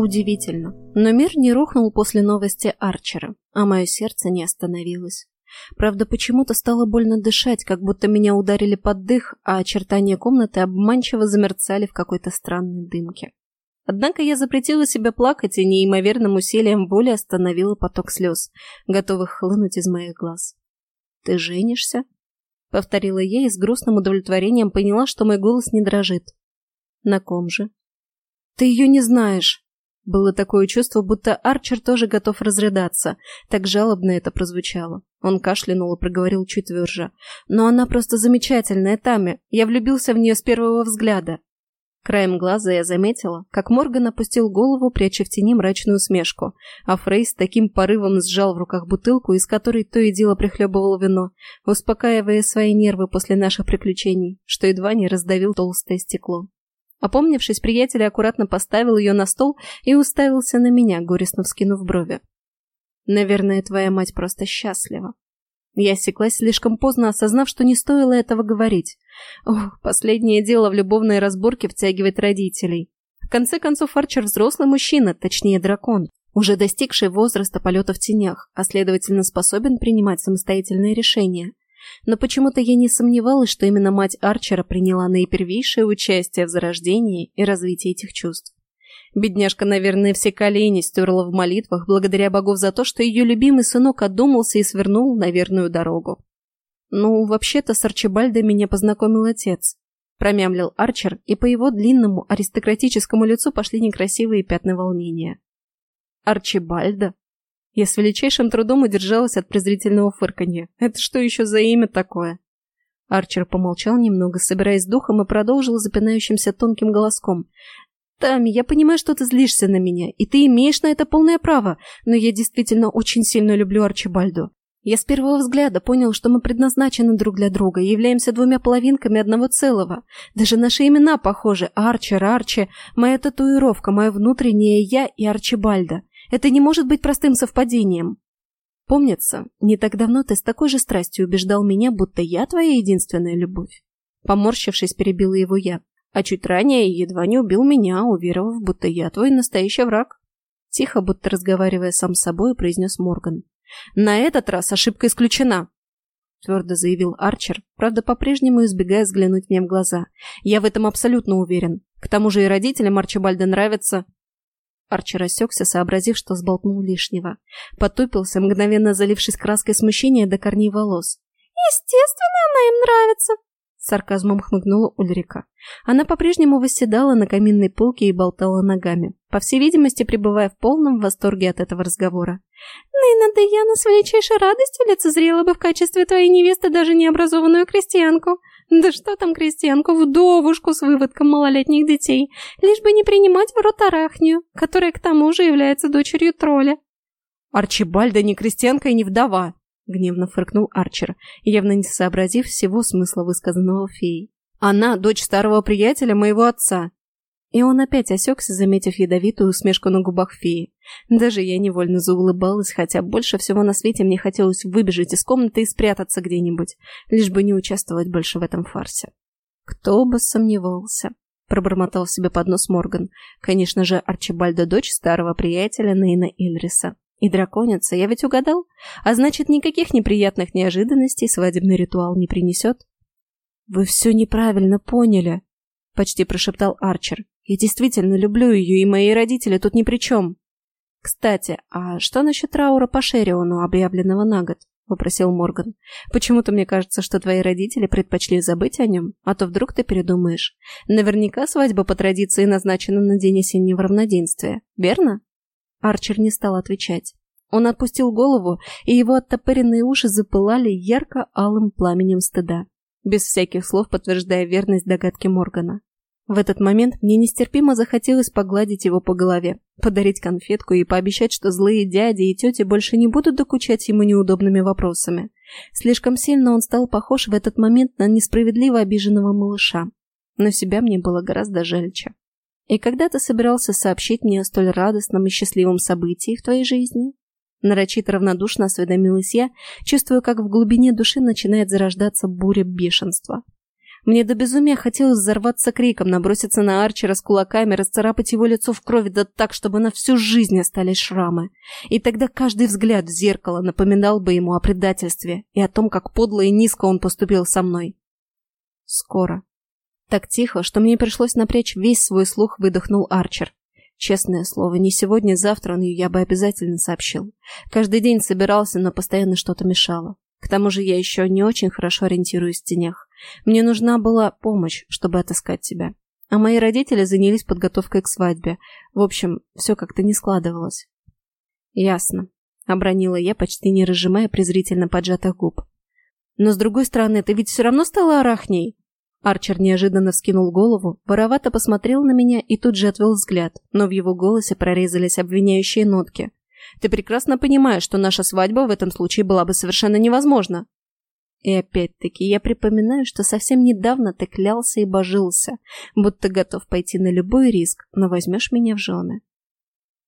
Удивительно, но мир не рухнул после новости Арчера, а мое сердце не остановилось. Правда, почему-то стало больно дышать, как будто меня ударили под дых, а очертания комнаты обманчиво замерцали в какой-то странной дымке. Однако я запретила себе плакать и неимоверным усилием воли остановила поток слез, готовых хлынуть из моих глаз. «Ты женишься?» — повторила я и с грустным удовлетворением поняла, что мой голос не дрожит. «На ком же?» «Ты ее не знаешь!» Было такое чувство, будто Арчер тоже готов разрыдаться. Так жалобно это прозвучало. Он кашлянул и проговорил чуть тверже. «Но она просто замечательная, Тами. Я влюбился в нее с первого взгляда». Краем глаза я заметила, как Морган опустил голову, пряча в тени мрачную усмешку, а Фрейс таким порывом сжал в руках бутылку, из которой то и дело прихлебывал вино, успокаивая свои нервы после наших приключений, что едва не раздавил толстое стекло. Опомнившись, приятель аккуратно поставил ее на стол и уставился на меня, горестно вскинув брови. «Наверное, твоя мать просто счастлива». Я осеклась слишком поздно, осознав, что не стоило этого говорить. Ох, последнее дело в любовной разборке втягивает родителей. В конце концов, Арчер взрослый мужчина, точнее дракон, уже достигший возраста полета в тенях, а следовательно способен принимать самостоятельные решения. Но почему-то я не сомневалась, что именно мать Арчера приняла наипервейшее участие в зарождении и развитии этих чувств. Бедняжка, наверное, все колени стерла в молитвах благодаря богов за то, что ее любимый сынок одумался и свернул на верную дорогу. «Ну, вообще-то с Арчибальдой меня познакомил отец», — промямлил Арчер, и по его длинному аристократическому лицу пошли некрасивые пятна волнения. «Арчибальда?» Я с величайшим трудом удержалась от презрительного фырканья. Это что еще за имя такое? Арчер помолчал немного, собираясь с духом, и продолжил запинающимся тонким голоском. «Тами, я понимаю, что ты злишься на меня, и ты имеешь на это полное право, но я действительно очень сильно люблю Арчибальду. Я с первого взгляда понял, что мы предназначены друг для друга и являемся двумя половинками одного целого. Даже наши имена похожи. Арчер, Арчи, моя татуировка, мое внутреннее я и Арчибальда. Это не может быть простым совпадением. Помнится, не так давно ты с такой же страстью убеждал меня, будто я твоя единственная любовь. Поморщившись, перебила его я. А чуть ранее едва не убил меня, уверовав, будто я твой настоящий враг. Тихо, будто разговаривая сам с собой, произнес Морган. На этот раз ошибка исключена. Твердо заявил Арчер, правда, по-прежнему избегая взглянуть мне в глаза. Я в этом абсолютно уверен. К тому же и родителям Арчибальда нравится. Арчер осекся, сообразив, что сболтнул лишнего. Потупился, мгновенно залившись краской смущения до корней волос. «Естественно, она им нравится!» Сарказмом хмыкнула Ульрика. Она по-прежнему восседала на каминной полке и болтала ногами, по всей видимости, пребывая в полном восторге от этого разговора. «Нейна Деяна с величайшей радостью лицезрела бы в качестве твоей невесты даже необразованную крестьянку. Да что там крестьянку, вдовушку с выводком малолетних детей, лишь бы не принимать в рот арахнию, которая к тому же является дочерью тролля. Арчибальда не крестьянка и не вдова, гневно фыркнул Арчер, явно не сообразив всего смысла высказанного феей. Она дочь старого приятеля моего отца. И он опять осекся, заметив ядовитую усмешку на губах феи. Даже я невольно заулыбалась, хотя больше всего на свете мне хотелось выбежать из комнаты и спрятаться где-нибудь, лишь бы не участвовать больше в этом фарсе. Кто бы сомневался, пробормотал себе под нос Морган. Конечно же, Арчибальда дочь старого приятеля Нейна Ильриса. И драконица, я ведь угадал? А значит, никаких неприятных неожиданностей свадебный ритуал не принесет? «Вы все неправильно поняли», — почти прошептал Арчер. Я действительно люблю ее, и мои родители тут ни при чем. Кстати, а что насчет траура по Шериону, объявленного на год? Попросил Морган. Почему-то мне кажется, что твои родители предпочли забыть о нем, а то вдруг ты передумаешь. Наверняка свадьба по традиции назначена на день осеннего равноденствия, верно? Арчер не стал отвечать. Он отпустил голову, и его оттопыренные уши запылали ярко-алым пламенем стыда, без всяких слов подтверждая верность догадки Моргана. В этот момент мне нестерпимо захотелось погладить его по голове, подарить конфетку и пообещать, что злые дяди и тети больше не будут докучать ему неудобными вопросами. Слишком сильно он стал похож в этот момент на несправедливо обиженного малыша. Но себя мне было гораздо жальче. И когда ты собирался сообщить мне о столь радостном и счастливом событии в твоей жизни? Нарочито равнодушно осведомилась я, чувствуя, как в глубине души начинает зарождаться буря бешенства. Мне до безумия хотелось взорваться криком, наброситься на Арчера с кулаками, расцарапать его лицо в крови, да так, чтобы на всю жизнь остались шрамы. И тогда каждый взгляд в зеркало напоминал бы ему о предательстве и о том, как подло и низко он поступил со мной. Скоро. Так тихо, что мне пришлось напрячь весь свой слух, выдохнул Арчер. Честное слово, не сегодня-завтра, но я бы обязательно сообщил. Каждый день собирался, но постоянно что-то мешало. К тому же я еще не очень хорошо ориентируюсь в тенях. Мне нужна была помощь, чтобы отыскать тебя. А мои родители занялись подготовкой к свадьбе. В общем, все как-то не складывалось. Ясно. Обронила я, почти не разжимая презрительно поджатых губ. Но с другой стороны, ты ведь все равно стала арахней. Арчер неожиданно вскинул голову, воровато посмотрел на меня и тут же отвел взгляд, но в его голосе прорезались обвиняющие нотки. Ты прекрасно понимаешь, что наша свадьба в этом случае была бы совершенно невозможна. И опять-таки я припоминаю, что совсем недавно ты клялся и божился, будто готов пойти на любой риск, но возьмешь меня в жены.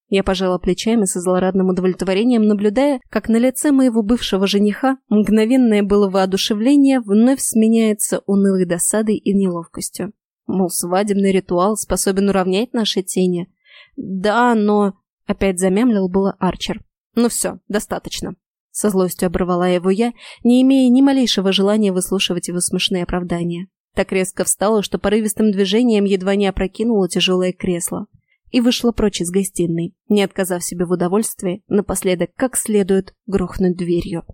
Я пожала плечами со злорадным удовлетворением, наблюдая, как на лице моего бывшего жениха мгновенное было воодушевление вновь сменяется унылой досадой и неловкостью. Мол, свадебный ритуал способен уравнять наши тени. Да, но... Опять замямлил было Арчер. «Ну все, достаточно». Со злостью оборвала его я, не имея ни малейшего желания выслушивать его смешные оправдания. Так резко встала, что порывистым движением едва не опрокинула тяжелое кресло. И вышла прочь из гостиной, не отказав себе в удовольствии, напоследок как следует грохнуть дверью.